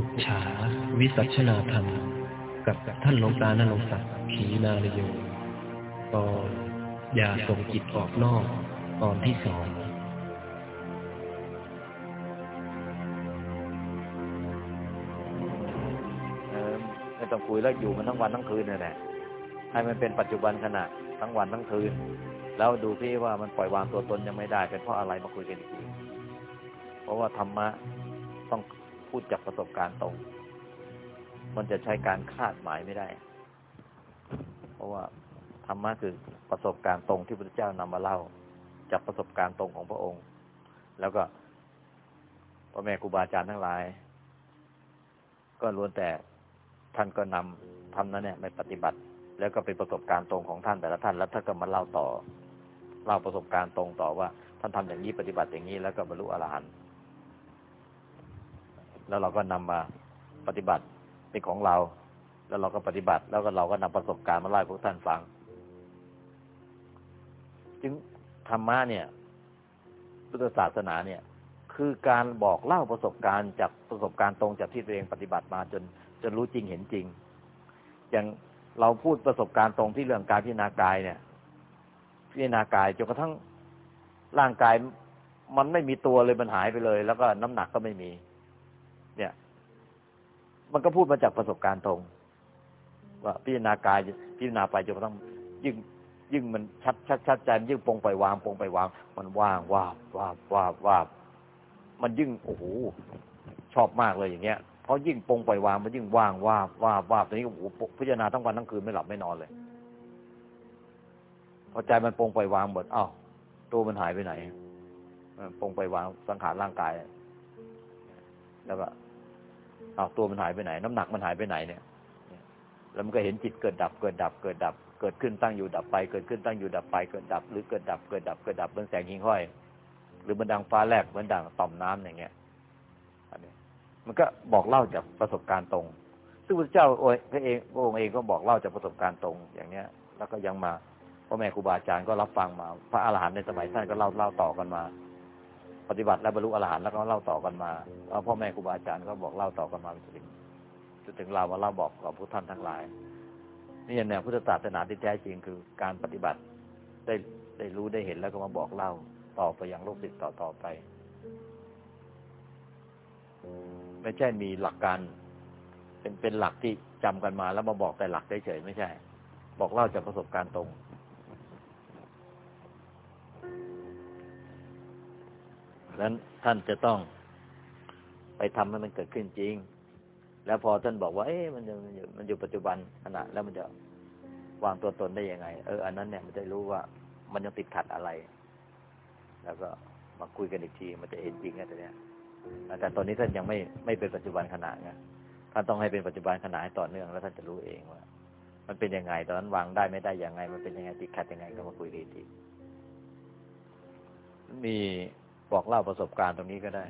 ปุจฉาวิสัชนาธรรม กับท่านหลวงตานรงศักดิ์ขีนาลโยตอนอย่าส่งจิตออกนอก ตอนที่สองไม่ต้องคุยแล้วอยู่มันทั้งวันทั้งคืนนี่แหละให้มันเป็นปัจจุบันขณะทั้งวันทั้งคืน แล้วดูที่ว่ามันปล่อยวางตัวตนยังไม่ได้เป็นเพราะอะไรมาคุยกันอีกทีเพราะว่าธรรมะต้อง พูดจากประสบการณ์ตรง มันจะใช้การคาดหมายไม่ได้ เพราะว่าธรรมะคือประสบการณ์ตรงที่พระเจ้านำมาเล่า จากประสบการณ์ตรงของพระองค์ แล้วก็พ่อแม่ครูบาอาจารย์ทั้งหลาย ก็ล้วนแต่ท่านก็นำทำนั้นเนี่ยไปปฏิบัติ แล้วก็เป็นประสบการณ์ตรงของท่านแต่ละท่าน แล้วท่านก็มาเล่าต่อเล่าประสบการณ์ตรงต่อว่า ท่านทำอย่างนี้ปฏิบัติอย่างนี้แล้วก็บรรลุอรหันต์ แล้วเราก็นำมาปฏิบัติเป็นของเรา แล้วเราก็ปฏิบัติ แล้วก็เราก็นำประสบการณ์มาเล่าให้พวกท่านฟัง จึงธรรมะเนี่ย พุทธศาสนาเนี่ย คือการบอกเล่าประสบการณ์จากประสบการณ์ตรงจากที่ตัวเองปฏิบัติมาจนจนรู้จริงเห็นจริง อย่างเราพูดประสบการณ์ตรงที่เรื่องการพิจารณากายเนี่ยพิจารณากายจนกระทั่งร่างกายมันไม่มีตัวเลยมันหายไปเลย แล้วก็น้ำหนักก็ไม่มี มันก็พูดมาจากประสบการณ์ตรง ว่าพิจารณากายพิจารณาไปจนกระทั่งยิ่งยิ่งมันชัดชัดชัดใจมันยิ่งปรงไปวางปรงไปวาง มันว่างว่าบว่าบว่าบว่าบมันยิ่งโอ้โหชอบมากเลยอย่างเงี้ยเพราะยิ่งปรงปวางมันยิ่งว่างว่าบว่าบว่าบตอนนี้โอ้โหพิจารณาทั้งวันทั้งคืนไม่หลับไม่นอนเลยพอใจมันปรงปวางหมดอ้าวตัวมันหายไปไหนปรงปวางสังขารร่างกาย แล้วก็ อ้าวตัวมันหายไปไหน น้ำหนักมันหายไปไหนเนี่ย แล้วมันก็เห็นจิตเกิดดับ เกิดดับ เกิดดับ เกิดขึ้นตั้งอยู่ดับไป เกิดขึ้นตั้งอยู่ดับไป เกิดดับ หรือเกิดดับ เกิดดับ เกิดดับเหมือนแสงหิ่งห้อย หรือมันดังฟ้าแลบเหมือนดังต่อมน้ำอย่างเงี้ยอันนี้มันก็บอกเล่าจากประสบการณ์ตรง ซึ่งพระเจ้าโอ้ยพระเองพระองค์เองก็บอกเล่าจากประสบการณ์ตรงอย่างเนี้ย แล้วก็ยังมาพ่อแม่ครูบาอาจารย์ก็รับฟังมา พระอรหันต์ในสมัยท่านก็เล่าเล่าต่อกันมา ปฏิบัติและบรรลุอรหันต์แล้วก็เล่าต่อกันมาแล้วพ่อแม่ครูบาอาจารย์ก็บอกเล่าต่อกันมาจนถึงจนถึงเรามาเล่าบอกกับผู้ท่านทั้งหลาย นี่แนวพุทธศาสนาที่แท้จริงคือการปฏิบัติได้ได้รู้ได้เห็นแล้วก็มาบอกเล่าต่อไปอยังโลกศิษย์ต่อต่อไป ไม่ใช่มีหลักการเป็นเป็นหลักที่จำกันมาแล้วมาบอกแต่หลักเฉยๆไม่ใช่ บอกเล่าจากประสบการณ์ตรง นั้นท่านจะต้องไปทำให้มันเกิดขึ้นจริง แล้วพอท่านบอกว่า เอ๊ะมันมันอยู่มันอยู่ปัจจุบันขณะแล้วมันจะวางตัวตนได้ยังไง เออ อันนั้นเนี่ยมันจะรู้ว่ามันยังติดขัดอะไร แล้วก็มาคุยกันอีกที มันจะเห็นจริงไงตัวเนี้ยแต่ตอนนี้ท่านยังไม่ไม่เป็นปัจจุบันขณะไงท่านต้องให้เป็นปัจจุบันขณะให้ต่อเนื่องแล้วท่านจะรู้เองว่า มันเป็นยังไง ตอนนั้นวางได้ไม่ได้ยังไง มันเป็นยังไงติดขัดยังไงก็มาคุยกันอีกทีมี บอกเล่าประสบการณ์ตรงนี้ก็ได้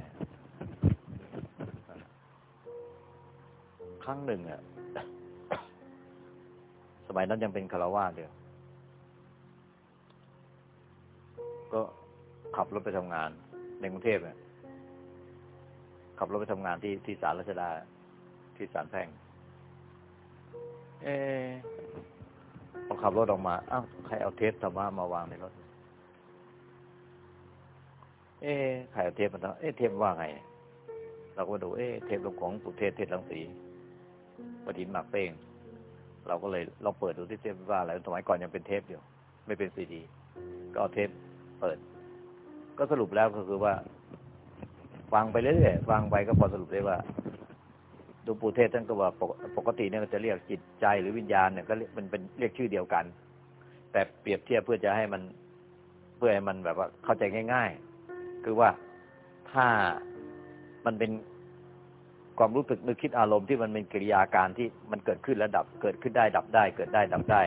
ครั้งหนึ่งอะสมัยนั้นยังเป็นคารวาสเดียวก็ขับรถไปทำงาน ในกรุงเทพเนี่ยขับรถไปทำงานที่ที่ศาลรัชดา ที่ศาลแพ่ง เออพอขับรถออกมา อ้าวใครเอาเทปธรรมะมาวางในรถ เอ๊ะใครเอาเทปมันเอ๊ะเทปว่าไง เราก็ดูเอ๊ะเทปลงของสุเทศเทศลังสีปฏินหมักเป้ง เราก็เลยลองเปิดดูที่เทปว่าอะไรสมัยก่อนยังเป็นเทปอยู่ ไม่เป็นซีดีก็เอาเทปเปิด ก็สรุปแล้วก็คือว่า ฟังไปเรื่อยๆฟังไปก็พอสรุปได้ว่าหลวงปู่เทศท่านก็ว่าปกติเนี่ยจะเรียกจิตใจหรือวิญญาณเนี่ยก็มันเป็นเรียกชื่อเดียวกัน แต่เปรียบเทียบเพื่อจะให้มันเพื่อให้มันแบบว่าเข้าใจง่ายๆ คือว่าถ้ามันเป็นความรู้สึกนึกคิดอารมณ์ที่มันเป็นกิริยาการที่มันเกิดขึ้นแล้วดับ เกิดขึ้นได้ดับได้ เกิดได้ดับได้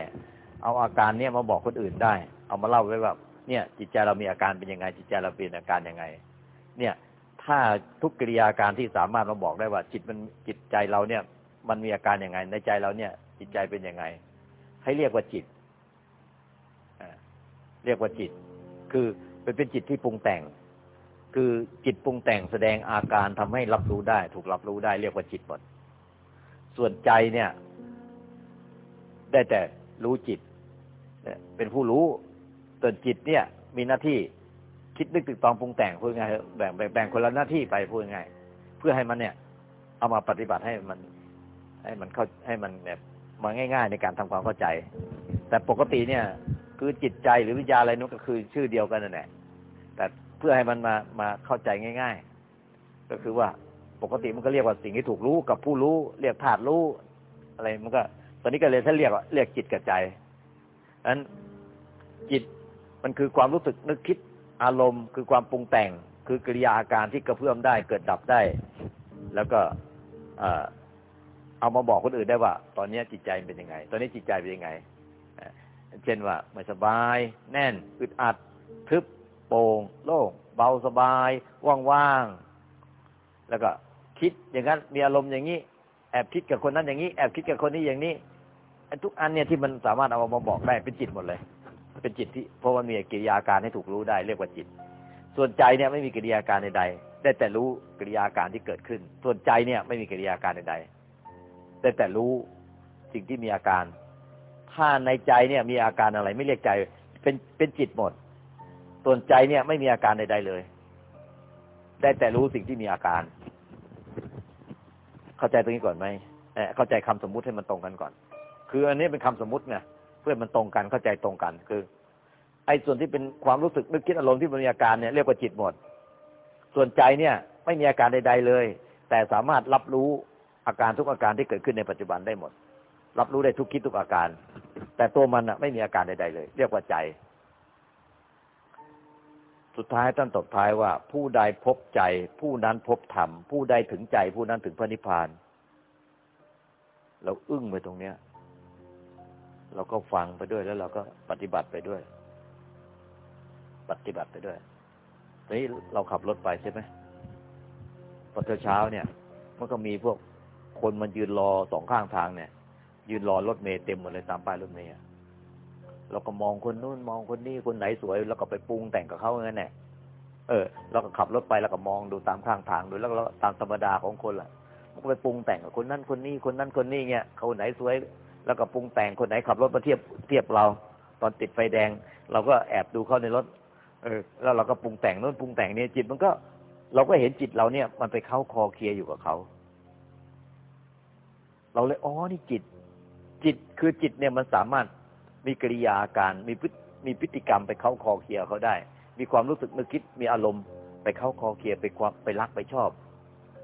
เอาอาการเนี้ยมาบอกคนอื่นได้ เอามาเล่าไว้ว่าเนี่ย จิตใจเรามีอาการเป็นยังไง จิตใจเราเป็นอาการยังไง เนี่ย ถ้าทุกกิริยาการที่สามารถมาบอกได้ว่า จิตมันจิตใจเราเนี่ย มันมีอาการยังไง ในใจเราเนี่ย จิตใจเป็นยังไง ให้เรียกว่าจิตเรียกว่าจิต คือเป็นเป็นจิตที่ปรุงแต่ง คือจิตปรุงแต่งแสดงอาการทำให้รับรู้ได้ ถูกรับรู้ได้เรียกว่าจิตหมดส่วนใจเนี่ย ได้แต่รู้จิตเป็นผู้รู้ส่วนจิตเนี่ย มีหน้าที่คิดนึกตึกตองปรุงแต่งพูดง่ายแบ่งแบ่งคนละหน้าที่ไปพูดง่ายเพื่อให้มันเนี่ย เอามาปฏิบัติให้มัน ให้มันเข้าให้มันแบบมาง่าย ๆ ในการทำความเข้าใจ แต่ปกติเนี่ย คือจิตใจหรือวิญญาณอะไรนู้นก็คือชื่อเดียวกันนั่นแหละแต่ เพื่อให้มันมามาเข้าใจง่าย ๆ ก็คือว่าปกติมันก็เรียกว่าสิ่งที่ถูกรู้กับผู้รู้ เรียกธาตุรู้ อะไรมันก็ ตอนนี้ก็เลยท่านเรียกว่าเรียกจิตกับใจนั้นจิตมันคือความรู้สึกนึกคิดอารมณ์ คือความปรุงแต่ง คือกิริยาอาการที่กระเพื่อมได้เกิดดับได้ แล้วก็เอามาบอกคนอื่นได้ว่า ตอนนี้จิตใจเป็นยังไง ตอนนี้จิตใจเป็นยังไงเช่นว่าไม่สบาย แน่นอึดอัดทึบ โปร่งโล่งเบาสบาย ว่างๆ แล้วก็คิดอย่างนั้น มีอารมณ์อย่างนี้ แอบคิดกับคนนั้นอย่างนี้ แอบคิดกับคนนี้อย่างนี้ทุกอันเนี่ยที่มันสามารถเอามาบอกได้เป็นจิตหมดเลย เป็นจิตที่เพราะมันมีกิริยาการให้ถูกรู้ได้เรียกว่าจิต ส่วนใจเนี่ยไม่มีกิริยาการใดๆได้แต่รู้กิริยาการที่เกิดขึ้น ส่วนใจเนี่ยไม่มีกิริยาการใดๆได้แต่รู้สิ่งที่มีอาการ ถ้าในใจเนี่ยมีอาการอะไร ไม่เรียกใจเป็นเป็นจิตหมด ส่วนใจเนี่ยไม่มีอาการใดๆเลย ได้แต่รู้สิ่งที่มีอาการ เข้าใจตรงนี้ก่อนไหมเข้าใจคำสมมุติให้มันตรงกันก่อน คืออันนี้เป็นคำสมมุติไงเพื่อมันตรงกันเข้าใจตรงกันคือ ไอ้ส่วนที่เป็นความรู้สึกนึกคิดอารมณ์ที่มีอาการเนี่ยเรียกว่าจิตหมด ส่วนใจเนี่ย ไม่มีอาการใด ๆเลย แต่สามารถรับรู้อาการทุกอาการที่เกิดขึ้นในปัจจุบันได้หมด รับรู้ได้ทุกคิดทุกอาการ แต่ตัวมันอะ ไม่มีอาการใด ๆ เลย เรียกว่าใจ สุดท้ายท่านตบท้ายว่า ผู้ใดพบใจ ผู้นั้นพบธรรม ผู้ใดถึงใจ ผู้นั้นถึงพระนิพพาน เราอึ้งไปตรงเนี้ย เราก็ฟังไปด้วยแล้วเราก็ปฏิบัติไปด้วย ปฏิบัติไปด้วยทีนี้เราขับรถไปใช่ไหมพอเช้าเนี่ย มันก็มีพวกคนมันยืนรอสองข้างทางเนี่ย ยืนรอรถเมย์เต็มหมดเลยตามป้ายรถเมย์ เราก็มองคนนู้นมองคนนี้คนไหนสวยเราก็ไปปรุงแต่งกับเขาอย่างนั้นแหละเออเราก็ขับรถไปแล้วก็มองดูตามข้างทางดูแล้วก็ตามธรรมดาของคนล่ะมันก็ไปปรุงแต่งกับคนนั้นคนนี้คนนั้นคนนี้เนี่ยเขาไหนสวย แล้วก็ปรุงแต่งคนไหนขับรถมาเทียบเทียบเรา ตอนติดไฟแดง เราก็แอบดูเขาในรถ เออ แล้วเราก็ปรุงแต่งนู้นปรุงแต่งนี่จิตมันก็ เราก็เห็นจิตเราเนี่ย มันไปเข้าคอเคลียอยู่กับเขาเราเลยอ๋อนี่จิต จิตคือจิตเนี่ยมันสามารถ มีกิริยาการมีพฤมีพฤติกรรมไปเข้าคอเคลียเขาได้ มีความรู้สึกนึกคิดมีอารมณ์ ไปเข้าคอเคลียไปความไปรักไปชอบ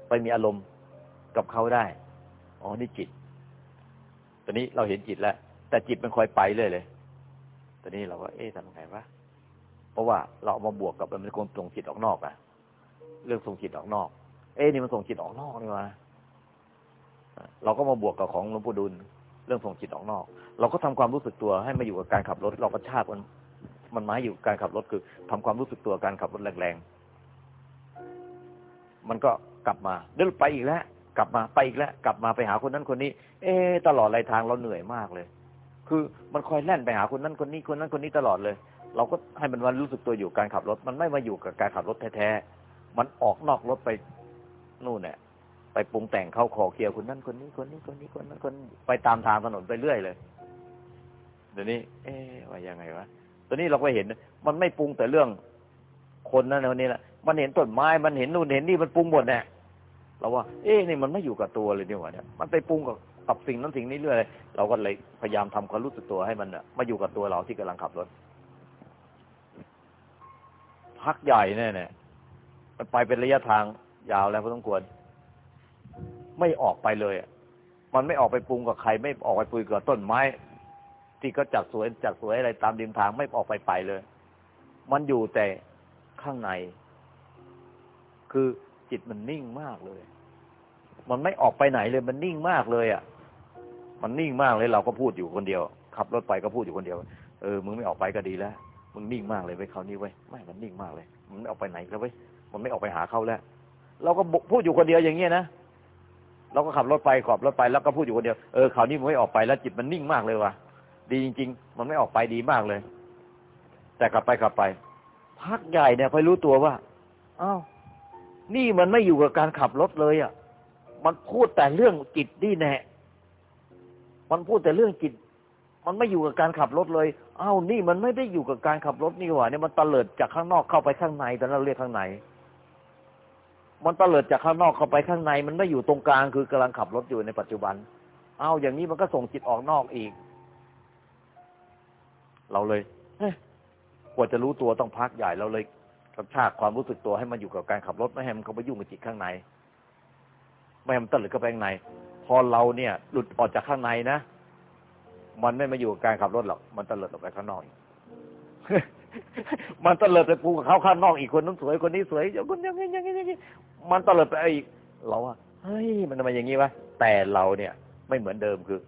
ไปมีอารมณ์กับเขาได้อ๋อนี่จิต ตอนนี้เราเห็นจิตแล้ว แต่จิตมันคอยไปเรื่อยเลย ตอนนี้เราก็เอ๊ะทำไงวะเพราะว่าเราเอามาบวกกับมันเป็นคนส่งจิตออกนอกอะเรื่องส่งจิตออกนอก เอ๊ะนี่มันส่งจิตออกนอกนี่วะเราก็มาบวกกับของหลวงปู่ดุล เรื่องส่งจิตออกนอก เราก็ทำความรู้สึกตัวให้มาอยู่กับการขับรถ เราก็ชาติมันมันมาอยู่การขับรถคือทำความรู้สึกตัวการขับรถแรงๆ มันก็กลับมาเดินไปอีกแล้วกลับมาไปอีกแล้วกลับมาไปหาคนนั้นคนนี้ เอ๊ตลอดรายทางเราเหนื่อยมากเลย คือมันคอยแล่นไปหาคนนั้นคนนี้คนนั้นคนนี้ตลอดเลย เราก็ให้มันวันรู้สึกตัวอยู่การขับรถ มันไม่มาอยู่กับการขับรถแท้ๆมันออกนอกรถไปนู่นเนี่ย ไปปรุงแต่งเข้าคอเคียวคนนั้นคนนี้คนนี้คนนี้คนนั้นคนไปตามทางถนนไปเรื่อยเลยเดี๋ยวนี้ เอ๊ว่ายังไงวะตอนนี้เราก็เห็น มันไม่ปรุงแต่เรื่องคนนั่นคนนี้แหละมันเห็นต้นไม้มันเห็นนู่นเห็นนี่มันปรุงหมดเนี่ยเราว่า เอ๊ะนี่มันไม่อยู่กับตัวเลยนี่หว่าเนี่ยมันไปปรุงกับกับสิ่งนั้นสิ่งนี้เรื่อยเราก็เลยพยายามทำความรู้สึกตัวให้มันมาอยู่กับตัวเราที่กำลังขับรถพักใหญ่แน่เนี่ยมันไปเป็นระยะทางยาวแล้วพอต้องควร ไม่ออกไปเลยมันไม่ออกไปปรุงกับใคร ไม่ออกไปปุยกับต้นไม้ ที่ก็จัดสวยจัดสวยอะไรตามริมทางไม่ออกไปไปเลย มันอยู่แต่ข้างใน คือจิตมันนิ่งมากเลย มันไม่ออกไปไหนเลย มันนิ่งมากเลยอะ มันนิ่งมากเลยเราก็พูดอยู่คนเดียว ขับรถไปก็พูดอยู่คนเดียว เออมึงไม่ออกไปก็ดีแล้วมึงนิ่งมากเลยไว้ครานี้ไว้ไม่มันนิ่งมากเลย มันไม่ออกไปไหนแล้วไว้มันไม่ออกไปหาเขาแล้ว เราก็พูดอยู่คนเดียวอย่างเงี้ยนะ เราก็ขับรถไปขับรถไปแล้วก็พูดอยู่คนเดียวเออคราวนี้มันไม่ออกไปแล้วจิตมันนิ่งมากเลยว่ะดีจริง ๆ มันไม่ออกไปดีมากเลย แต่กลับไปกลับไป พักใหญ่เนี่ยพอรู้ตัวว่าอ้าวนี่มันไม่อยู่กับการขับรถเลยอะ มันพูดแต่เรื่องจิตนี่แน่มันพูดแต่เรื่องจิต มันไม่อยู่กับการขับรถเลยอ้าวนี่มันไม่ได้อยู่กับการขับรถนี่หว่าเนี่ยมันตะเลิดจากข้างนอกเข้าไปข้างในแต่เราเรียกข้างใน มันตะเลิดจากข้างนอกเข้าไปข้างใน มันไม่อยู่ตรงกลางคือกำลังขับรถอยู่ในปัจจุบัน เอ้าอย่างนี้มันก็ส่งจิตออกนอกอีก เราเลยกว่าจะรู้ตัวต้องพักใหญ่เราเลยกระชากความรู้สึกตัวให้มันอยู่กับการขับรถไม่ให้มันเข้าไปยุ่งกับจิตข้างในไม่ให้มันตะลึกเข้าไปข้างใน พอเราเนี่ย หลุดออกจากข้างในนะมันไม่มาอยู่กับการขับรถหรอกมันตะเลิดออกไปข้างนอกมันตะเลิดไปปูกับเขาข้างนอกอีกคนนั้นสวยคนนี้สวยอย่างคนย่างนี้อย่างนี้ย่างนี้ มันตลิดไปอีก เราว่าเฮ้ยมันทำไมอย่างนี้วะแต่เราเนี่ย ไม่เหมือนเดิมคือ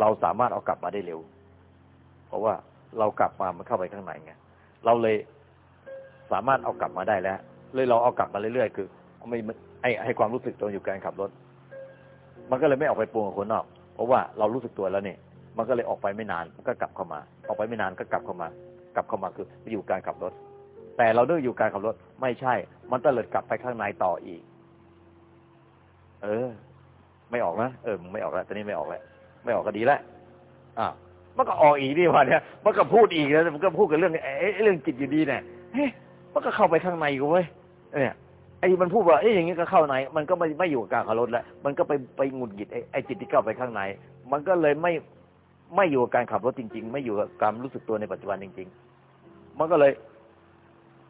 เราสามารถเอากลับมาได้เร็ว เพราะว่าเรากลับมามันเข้าไปข้างในไงเราเลยสามารถเอากลับมาได้แล้ว เลยเราเอากลับมาเรื่อยๆคือไม่ให้ให้ความรู้สึกตัวอยู่การขับรถ มันก็เลยไม่ออกไปปรุงกับคนนอก เพราะว่าเรารู้สึกตัวแล้วเนี่ยมันก็เลยออกไปไม่นานมันก็กลับเข้ามา ออกไปไม่นานก็กลับเข้ามา กลับเข้ามาคือไปอยู่การขับรถ แต่เราเลือกอยู่การขับรถ ไม่ใช่ มันตะเลิดกลับไปข้างในต่ออีก เออ ไม่ออกนะเออไม่ออกแล้วตอนนี้ไม่ออกแล้วไม่ออกก็ดีแล้วอ่ามันก็ออกอีกนี่วะเนี่ยมันก็พูดอีกแล้วมันก็พูดกับเรื่องไอ้เรื่องจิตอยู่ดีเนี่ยเฮ้มันก็เข้าไปข้างในกูเว้ยเนี่ยไอ้มันพูดว่าเอ้ยอย่างนี้ก็เข้าใน มันก็ไม่ไม่อยู่กับการขับรถแล้ว มันก็ไปไปหงุดหงิดไอ้ไอ้จิตที่เข้าไปข้างใน มันก็เลยไม่ไม่อยู่กับการขับรถจริง ๆ ไม่อยู่กับการรู้สึกตัวในปัจจุบันจริง ๆ มันก็เลย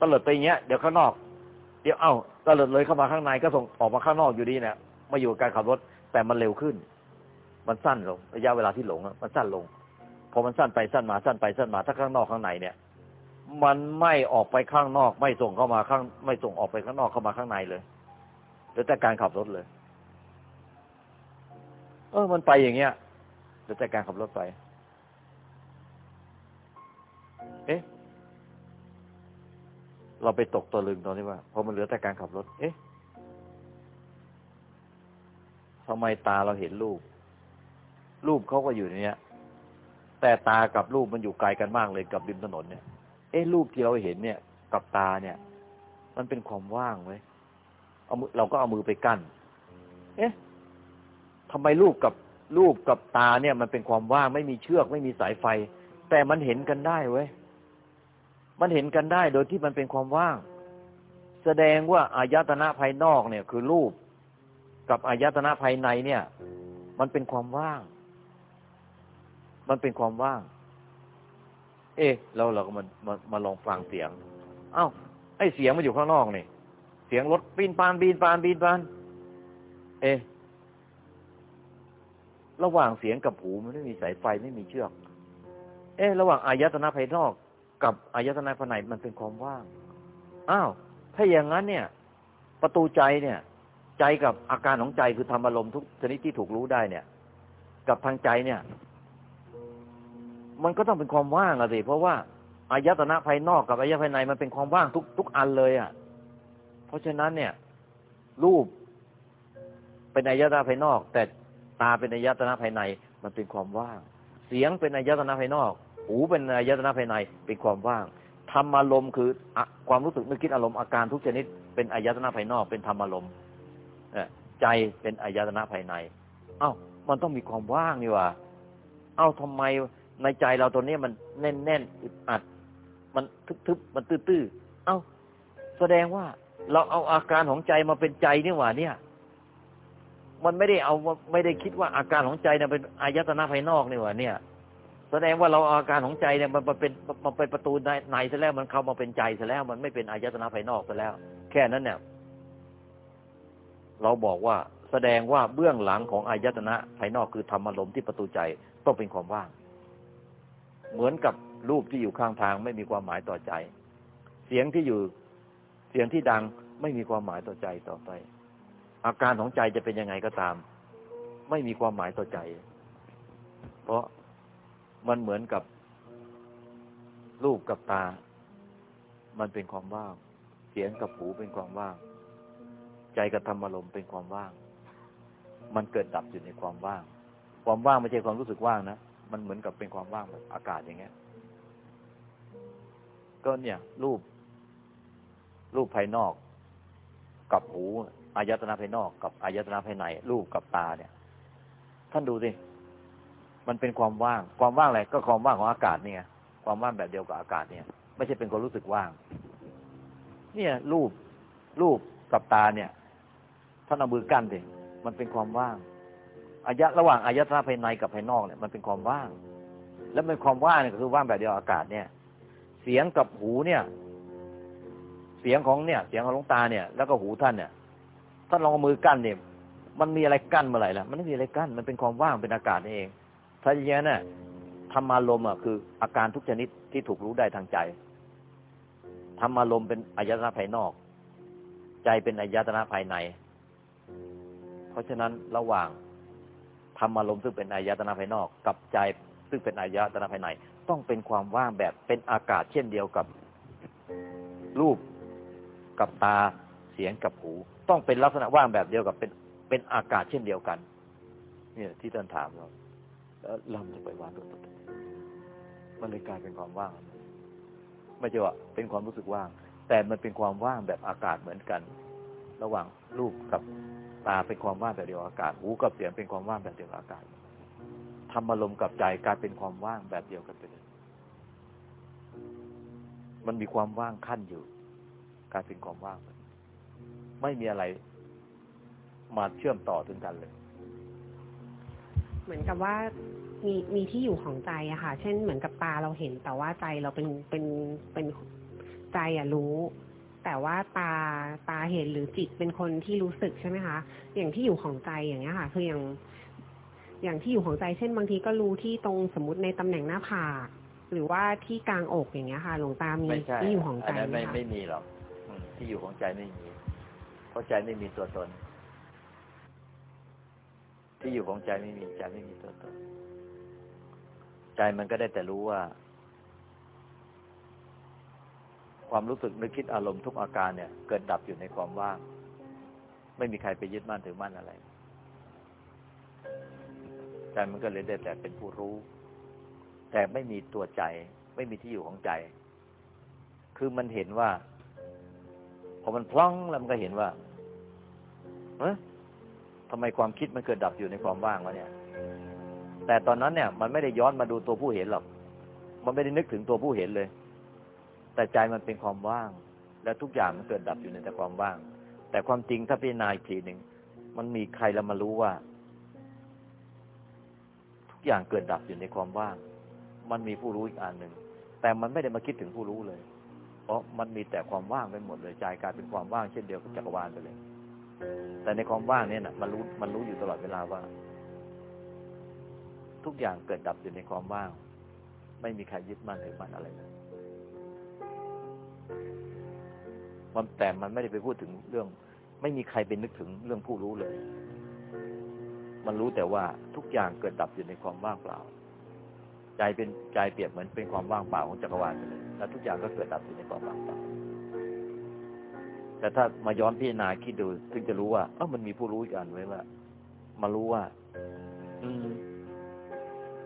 ตลอดไปอย่างเงี้ยเดี๋ยวข้างนอก เดี๋ยวเอ้าตลอดเลยเข้ามาข้างในก็ส่งออกมาข้างนอกอยู่ดีเนี่ยมาอยู่กับการขับรถแต่มันเร็วขึ้น มันสั้นลงระยะเวลาที่หลงมันสั้นลงพอมันสั้นไปสั้นมาสั้นไปสั้นมาถ้าข้างนอกข้างในเนี่ย มันไม่ออกไปข้างนอก ไม่ส่งเข้ามาข้าง ไม่ส่งออกไปข้างนอกเข้ามาข้างในเลยหรือแต่การขับรถเลย เออ มันไปอย่างเงี้ยหรือแต่การขับรถไป เอ๊ะ เราไปตกตัวลึงตอนนี้ว่าพอมันเหลือแต่การขับรถ เอ๊ะทำไมตาเราเห็นรูป รูปเขาก็อยู่ในนี้ย แต่ตากับรูปมันอยู่ไกลกันมากเลยกับริมถนนเนี่ย เอ๊ะรูปที่เราเห็นเนี่ย กับตาเนี่ย มันเป็นความว่างไว้เอามือเราก็เอามือไปกั้น เอ๊ะทำไมรูปกับรูปกับตาเนี่ย มันเป็นความว่างไม่มีเชือกไม่มีสายไฟ แต่มันเห็นกันได้เว้ย มันเห็นกันได้โดยที่มันเป็นความว่าง แสดงว่าอายตนะภายนอกเนี่ย คือรูปกับอายตนะภายในเนี่ย มันเป็นความว่าง มันเป็นความว่าง เอ๊ะแล้วเราก็มามามาลองฟังเสียง เอ้าไอ้เสียงมันอยู่ข้างนอกนี่เสียงรถปีนปานปีนปานปีนปาน เอ๊ะระหว่างเสียงกับหูมันไม่มีสายไฟไม่มีเชือก เอ๊ะระหว่างอายตนะภายนอก กับอายตนะภายในมันเป็นความว่าง อ้าว ถ้าอย่างนั้นเนี่ย ประตูใจเนี่ย ใจกับอาการของใจคือธรรมอารมณ์ทุกชนิดที่ถูกรู้ได้เนี่ย กับทางใจเนี่ย มันก็ต้องเป็นความว่างอะสิเพราะว่าอายตนะภายนอกกับอายตนะภายในมันเป็นความว่างทุกทุกอันเลยอะเพราะฉะนั้นเนี่ย รูปเป็นอายตนะภายนอก แต่ตาเป็นอายตนะภายใน มันเป็นความว่าง เสียงเป็นอายตนะภายนอก หูเป็นอายตนะภายในเป็นความว่างธรรมอารมณ์คือความรู้สึกนึกคิดอารมณ์อาการทุกชนิดเป็นอายตนะภายนอกเป็นธรรมอารมณ์ใจเป็นอายตนะภายใน เอ้า มันต้องมีความว่างนี่ว่า เอ้าทำไมในใจเราตัวนี้มันแน่นแน่นอึดอัด มันทึบๆมันตื้อๆเอ้า แสดงว่าเราเอาอาการของใจมาเป็นใจนี่หว่า เนี่ย มันไม่ได้เอาไม่ได้คิดว่าอาการของใจเนี่ยเป็นอายตนะภายนอกนี่หว่าเนี่ย แสดงว่าเราอาการของใจเนี่ยมันเป็นมันเป็นประตูในในซะแล้วมันเข้ามาเป็นใจซะแล้ว มันไม่เป็นอายตนะภายนอกซะแล้ว แค่นั้นเนี่ยเราบอกว่าแสดงว่าเบื้องหลังของอายตนะภายนอกคือธรรมอารมณ์ที่ประตูใจต้องเป็นความว่าง เหมือนกับรูปที่อยู่ข้างทางไม่มีความหมายต่อใจ เสียงที่อยู่เสียงที่ดังไม่มีความหมายต่อใจต่อไป อาการของใจจะเป็นยังไงก็ตาม ไม่มีความหมายต่อใจ เพราะ มันเหมือนกับรูปกับตา มันเป็นความว่าง เสียงกับหูเป็นความว่าง ใจกับธรรมอารมณ์เป็นความว่าง มันเกิดดับอยู่ในความว่าง ความว่างไม่ใช่ความรู้สึกว่างนะ มันเหมือนกับเป็นความว่างแบบอากาศอย่างเงี้ย ก็เนี่ย รูป รูปภายนอก กับหูอายตนะภายนอก กับอายตนะภายใน รูปกับตาเนี่ย ท่านดูสิ มันเป็นความว่าง ความว่างอะไรก็ความว่างของอากาศเนี่ย ความว่างแบบเดียวกับอากาศเนี่ย ไม่ใช่เป็นความรู้สึกว่าง เนี่ย รูปรูปกับตาเนี่ยท่านเอามือกั้นสิมันเป็นความว่างอายะระหว่างอายตนะภายในกับภายนอกเนี่ยมันเป็นความว่าง แล้วเป็นความว่างเนี่ยก็คือว่างแบบเดียวอากาศเนี่ย เสียงกับหูเนี่ย เสียงของเนี่ย เสียงของลงตาเนี่ย แล้วก็หูท่านเนี่ยท่านลองเอามือกั้นเนี่ยมันมีอะไรกั้นเมื่อไหร่ล่ะมันไม่มีอะไรกั้นมันเป็นความว่างเป็นอากาศนี่เอง ถ้าอย่างนี้เนี่ยธรรมารมณ์อะคืออาการทุกชนิดที่ถูกรู้ได้ทางใจธรรมารมณ์เป็นอายตนะภายนอก ใจเป็นอายตนะภายใน เพราะฉะนั้นระหว่างธรรมารมณ์ซึ่งเป็นอายตนะภายนอก กับใจซึ่งเป็นอายตนะภายใน ต้องเป็นความว่างแบบเป็นอากาศเช่นเดียวกับ รูปกับตาเสียงกับหู ต้องเป็นลักษณะว่างแบบเดียวกับเป็นเป็นอากาศเช่นเดียวกัน เนี่ยที่ท่านถามเรา แล้วเราจะไปว่างตัวตนมันเลยกลายเป็นความว่าง ไม่ใช่ว่าเป็นความรู้สึกว่าง แต่มันเป็นความว่างแบบอากาศเหมือนกัน ระหว่างรูปกับตาเป็นความว่างแบบเดียวอากาศ หูกับเสียงเป็นความว่างแบบเดียวอากาศธรรมารมณ์กับใจกลายเป็นความว่างแบบเดียวกันไปเลยมันมีความว่างขั้นอยู่ กลายเป็นความว่าง ไม่มีอะไรมาเชื่อมต่อถึงกันเลย เหมือนกับว่ามีมีที่อยู่ของใจอะค่ะ เช่นเหมือนกับตาเราเห็น แต่ว่าใจเราเป็นเป็นเป็นใจอะรู้ แต่ว่าตาตาเห็นหรือจิตเป็นคนที่รู้สึกใช่ไหมคะอย่างที่อยู่ของใจอย่างเงี้ยค่ะ คืออย่างอย่างที่อยู่ของใจ เช่น บางทีก็รู้ที่ตรงสมมติในตำแหน่งหน้าผากหรือว่าที่กลางอกอย่างเงี้ยค่ะ หลวงตามีไม่ใช่ที่อยู่ของใจนนั้นไหมไม่คะไม่มีหรอกอืมที่อยู่ของใจไม่มีเพราะใจไม่มีตัวตน ที่อยู่ของใจไม่มีใจไม่มีตัวตนใจมันก็ได้แต่รู้ว่า ความรู้สึกนึกคิดอารมณ์ทุกอาการเนี่ย เกิดดับอยู่ในความว่าง ไม่มีใครไปยึดมั่นถือมั่นอะไร ใจมันก็เลยได้แต่เป็นผู้รู้ แต่ไม่มีตัวใจ ไม่มีที่อยู่ของใจ คือมันเห็นว่า พอมันพล่องแล้วมันก็เห็นว่าเฮ้ย ทำไมความคิดมันเกิดดับอยู่ในความว่างวะเนี่ย แต่ตอนนั้นเนี่ย มันไม่ได้ย้อนมาดูตัวผู้เห็นหรอก มันไม่ได้นึกถึงตัวผู้เห็นเลย แต่ใจมันเป็นความว่าง และทุกอย่างมันเกิดดับอยู่ในแต่ความว่าง แต่ความจริงถ้าพิจารณาอีกทีหนึ่งมันมีใครแล้วมารู้ว่า ทุกอย่างเกิดดับอยู่ในความว่าง มันมีผู้รู้อีกอันหนึ่งแต่มันไม่ได้มาคิดถึงผู้รู้เลย เพราะมันมีแต่ความว่างไปหมดเลยใจกลายเป็นความว่างเช่นเดียวกับจักรวาลไปเลย แต่ในความว่างเนี่ยนะมันรู้มันรู้อยู่ตลอดเวลาว่า ทุกอย่างเกิดดับอยู่ในความว่าง ไม่มีใครยึดมั่นถือมั่นอะไรเลยมันแต่มันไม่ได้ไปพูดถึงเรื่อง ไม่มีใครไปนึกถึงเรื่องผู้รู้เลย มันรู้แต่ว่าทุกอย่างเกิดดับอยู่ในความว่างเปล่า ใจเป็นใจเปรียบเหมือนเป็นความว่างเปล่าของจักรวาลไปเลย แล้วทุกอย่างก็เกิดดับอยู่ในความว่างเปล่า แต่ถ้ามาย้อนพิจารณาคิดดูถึงจะรู้ว่าเออมันมีผู้รู้อีกอันไว้ว่า มารู้ว่า อืม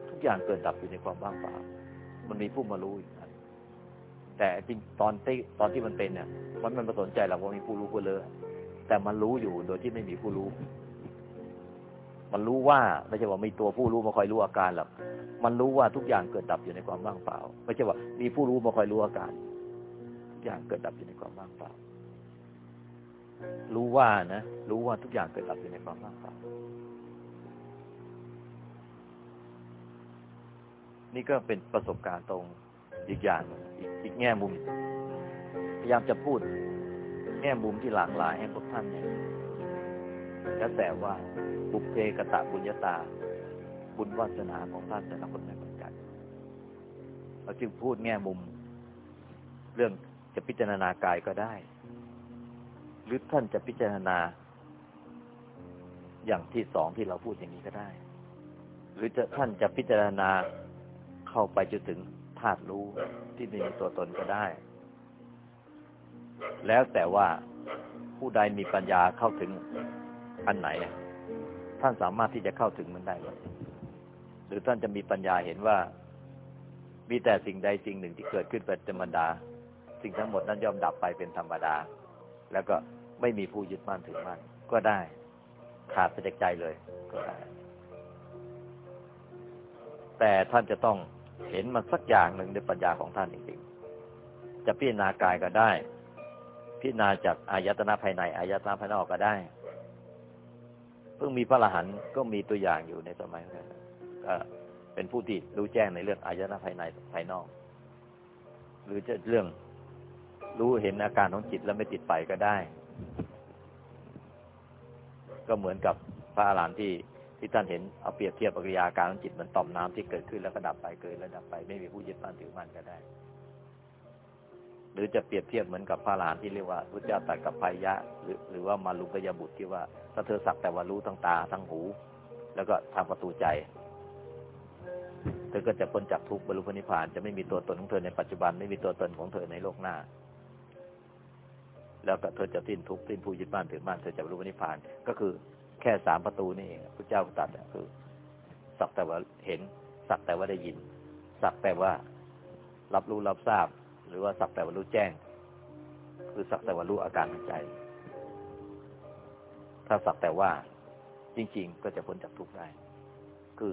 ทุกอย่างเกิดดับอยู่ในความว่างเปล่า มันมีผู้มารู้อีกอันแต่จริงตอนที่ตอนที่มันเป็นเนี่ย มันมันไม่สนใจหรอกว่ามีผู้รู้ก็เลยแต่มันรู้อยู่โดยที่ไม่มีผู้รู้ มันรู้ว่าไม่ใช่ว่ามีตัวผู้รู้มาคอยรู้อาการหรอกมันรู้ว่าทุกอย่างเกิดดับอยู่ในความว่างเปล่า ไม่ใช่ว่า มีผู้รู้มาคอยรู้อาการ ทุกอย่างเกิดดับอยู่ในความว่างเปล่า รู้ว่านะ รู้ว่าทุกอย่างเกิดดับอยู่ในความว่างเปล่านี่ก็เป็นประสบการณ์ตรงอีกอย่างอีกอีกแง่มุม พยายามจะพูด แง่มุมที่หลากหลายให้พวกท่านเนี่ยแล้วแต่ว่าบุพเพกตะบุญญาตา บุญวาสนาของท่านแต่ละคนไม่เหมือนกันเราจึงพูดแง่มุม เรื่องจะพิจารณากายก็ได้ รือท่านจะพิจารณา อย่างที่สองที่เราพูดอย่างนี้ก็ได้ หรือจะท่านจะพิจารณาเข้าไปจนถึงธาตุรู้ที่มีตัวตนก็ได้ แล้วแต่ว่าผู้ใดมีปัญญาเข้าถึงอันไหน ท่านสามารถที่จะเข้าถึงมันได้เลยหรือท่านจะมีปัญญาเห็นว่า มีแต่สิ่งใดสิ่งหนึ่งที่เกิดขึ้นเป็นธรรมดา สิ่งทั้งหมดนั้นย่อมดับไปเป็นธรรมดา แล้วก็ ไม่มีผู้ยึดมั่นถือมั่นก็ได้ ขาดไปจากใจเลยก็ได้ แต่ท่านจะต้องเห็นมันสักอย่างหนึ่งในปัญญาของท่านจริงๆจะพิจารณากายก็ได้ พิจารณาจากอายตนะภายในอายตนะภายนอกก็ได้ เพิ่งมีพระอรหันต์ก็มีตัวอย่างอยู่ในสมัยนั้นก็เป็นผู้ที่รู้แจ้งในเรื่องอายตนะภายในภายนอก หรือจะเรื่องรู้เห็นอาการของจิตแล้วไม่ติดไปก็ได้ ก็เหมือนกับพระอรหันต์ที่ที่ท่านเห็นเอาเปรียบเทียบปริยาการของจิตเหมันต่อมน้ำที่เกิดขึ้นแล้วก็ดับไปเกิดแล้วดับไปไม่มีผู้ยึดมั่นถือมั่นก็ได้ หรือจะเปรียบเทียบเหมือนกับพระอรหันต์ที่เรียกว่าพุทธเจ้าตัดกับพายะ หรือหรือว่ามาลุกยบุตรที่ว่าถ้าเธอสักแต่ว่ารู้ทั้งตาทั้งหู แล้วก็ทางประตูใจ เธอก็จะพ้นจากทุกข์บรรลุพระนิพพานจะไม่มีตัวตนของเธอในปัจจุบันไม่มีตัวตนของเธอในโลกหน้า แล้วก็เธอจะสิ้นทุกข์สิ้นผู้ยึดมั่นถือมั่นเธอจะรรลุพระนิพพาน ก็คือแค่สามประตูนี่เองพระเจ้าตรัสคือ สักแต่ว่าเห็น สักแต่ว่าได้ยิน สักแต่ว่ารับรู้รับทราบ หรือว่าสักแต่ว่ารู้แจ้ง คือสักแต่ว่ารู้อาการทางใจ ถ้าสักแต่ว่าจริง ๆ ก็จะพ้นจากทุกข์ได้ คือ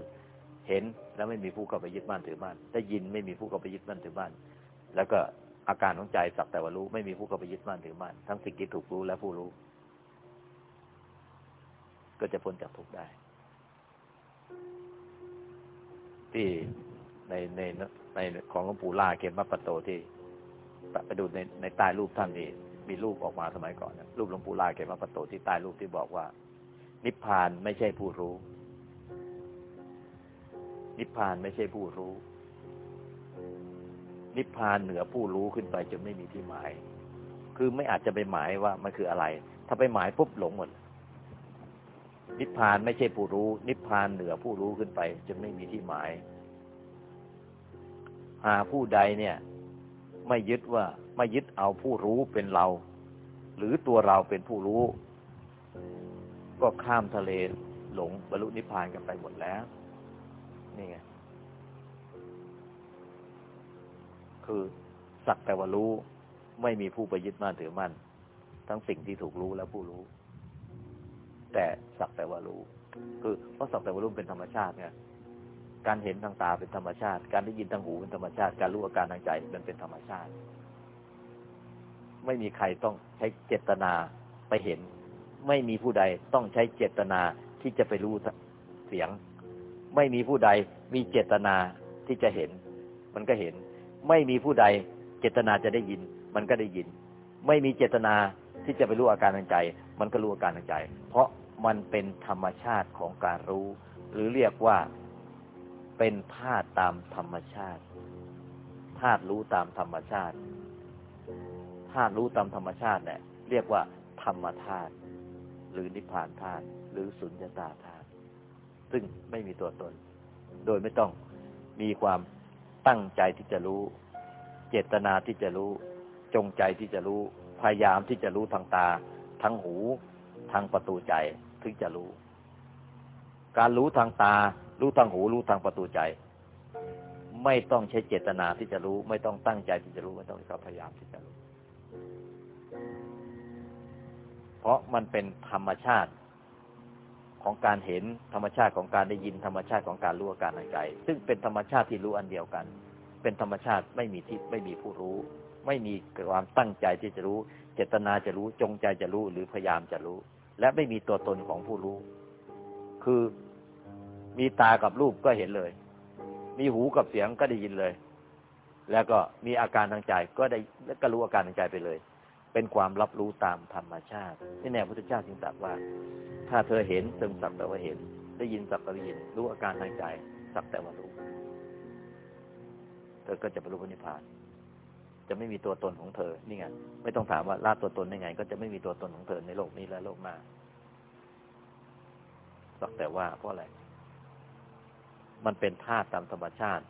เห็นแล้วไม่มีผู้เข้าไปยึดมั่นถือมั่นได้ยินไม่มีผู้เข้าไปยึดมั่นถือมั่นแล้วก็ อาการของใจสักแต่ว่ารู้ ไม่มีผู้เข้าไปยึดมั่นถือมั่นทั้งสิ่งที่ถูกรู้และผู้รู้ ก็จะพ้นจากทุกข์ได้ ที่ในในในของหลวงปู่ล่าเกมมัปปโตที่ไปดูในในใต้รูปท่านนี่มีรูปออกมาสมัยก่อนนะรูปหลวงปู่ล่าเกมมัปปโตที่ใต้รูปที่บอกว่า นิพพานไม่ใช่ผู้รู้ นิพพานไม่ใช่ผู้รู้ นิพพานเหนือผู้รู้ขึ้นไปจนไม่มีที่หมาย คือไม่อาจจะไปหมายว่ามันคืออะไร ถ้าไปหมายปุ๊บหลงหมด นิพพานไม่ใช่ผู้รู้ นิพพานเหนือผู้รู้ขึ้นไปจนไม่มีที่หมาย หาผู้ใดเนี่ย ไม่ยึดว่าไม่ยึดเอาผู้รู้เป็นเรา หรือตัวเราเป็นผู้รู้ ก็ข้ามทะเลหลงบรรลุนิพพานกันไปหมดแล้ว นี่ไง คือสักแต่ว่ารู้ไม่มีผู้ไปยึดมั่นถือมั่น ทั้งสิ่งที่ถูกรู้และผู้รู้ แต่สักแต่ว่ารู้ คือเพราะสักแต่ว่ารู้เป็นธรรมชาติไงการเห็นทางตาเป็นธรรมชาติ การได้ยินทางหูเป็นธรรมชาติ การรู้อาการทางใจมันเป็นธรรมชาติ ไม่มีใครต้องใช้เจตนาไปเห็น ไม่มีผู้ใดต้องใช้เจตนาที่จะไปรู้เสียง ไม่มีผู้ใดมีเจตนาที่จะเห็น มันก็เห็น ไม่มีผู้ใดเจตนาจะได้ยิน มันก็ได้ยิน ไม่มีเจตนาที่จะไปรู้อาการทางใจ มันก็รู้อาการทางใจ เพราะมันเป็นธรรมชาติของการรู้ หรือเรียกว่าเป็นธาตุตามธรรมชาติธาตุรู้ตามธรรมชาติธาตุรู้ตามธรรมชาติเนี่ยเรียกว่า ธรรมธาตุหรือนิพพานธาตุหรือสุญญตาธาตุซึ่งไม่มีตัวตน โดยไม่ต้องมีความ ตั้งใจที่จะรู้ เจตนาที่จะรู้ จงใจที่จะรู้ พยายามที่จะรู้ทางตา ทางหู ทางประตูใจถึงจะรู้ การรู้ทางตา รู้ทางหู รู้ทางประตูใจ ไม่ต้องใช้เจตนาที่จะรู้ ไม่ต้องตั้งใจที่จะรู้ ไม่ต้องพยายามที่จะรู้ เพราะมันเป็นธรรมชาติ ของการเห็นธรรมชาติของการได้ยินธรรมชาติของการรู้อาการทางใจ ซึ่งเป็นธรรมชาติที่รู้อันเดียวกัน เป็นธรรมชาติไม่มีที่ไม่มีผู้รู้ ไม่มีความตั้งใจที่จะรู้ เจตนาจะรู้จงใจจะรู้หรือพยายามจะรู้ และไม่มีตัวตนของผู้รู้ คือมีตากับรูปก็เห็นเลย มีหูกับเสียงก็ได้ยินเลย แล้วก็มีอาการทางใจก็ได้แล้วก็รู้อาการทางใจไปเลย เป็นความรับรู้ตามธรรมชาติที่แน่พุทธเจ้าจึงตรัสว่า ถ้าเธอเห็นซึมสักแต่ว่าเห็น ได้ยินสักแต่ว่ายิน รู้อาการทางใจสักแต่ว่ารู้เธอก็จะบรรลุนิพพาน จะไม่มีตัวตนของเธอ นี่ไงไม่ต้องถามว่าละตัวตนได้ไง ก็จะไม่มีตัวตนของเธอในโลกนี้และโลกหน้าสักแต่ว่าเพราะอะไร มันเป็นธาตุตามธรรมชาติ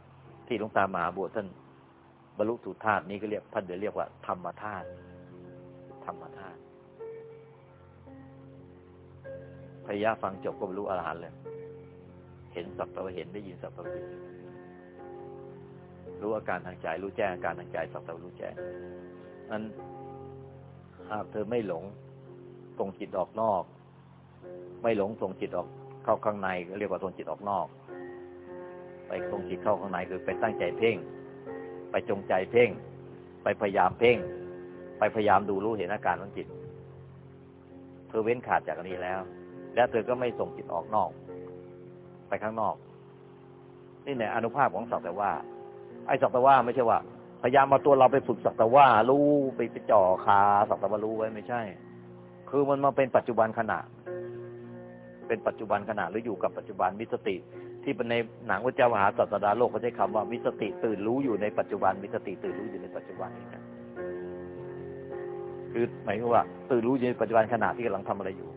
ที่หลวงตามหาบวชท่านบรรลุสู่ธาตุนี้ก็เรียกท่านเดี๋ยวเรียกว่าธรรมธาตุ ธรรมธาตุพยาฟังจบก็บรรลุอรหันต์เลย เห็นสักแต่ว่าเห็นได้ยินสักแต่ว่าได้ยินรู้อาการทางใจรู้แจ้งอาการทางใจสักแต่รู้แจ้งนั้นหากเธอไม่หลงส่งจิตออกนอก ไม่หลงส่งจิตออกเข้าข้างในก็เรียกว่าส่งจิตออกนอก ไปส่งจิตเข้าข้างในคือไปตั้งใจเพ่ง ไปจงใจเพ่ง ไปพยายามเพ่ง ไปพยายามดูรู้เห็นอาการของจิต เธอเว้นขาดจากอันนี้แล้ว แล้วเธอก็ไม่ส่งจิตออกนอก ไปข้างนอก นี่เนี่ยอนุภาพของสักแต่ว่า ไอ้สักแต่ว่าไม่ใช่ว่า พยายามมาตัวเราไปฝึกสักแต่ว่า รู้ไปไปจ่อคาสักแต่ว่ารู้ไว้ไม่ใช่ คือมันมาเป็นปัจจุบันขณะ เป็นปัจจุบันขณะหรืออยู่กับปัจจุบันมิสติ ที่เป็นในหนังพระเจ้ามหาศาสดาโลกเขาใช้คำว่ามิสติตื่นรู้อยู่ในปัจจุบันมิสติตื่นรู้อยู่ในปัจจุบันนี่นะ คือหมายถึงว่า ตื่นรู้อยู่ในปัจจุบันขณะที่กำลังทำอะไรอยู่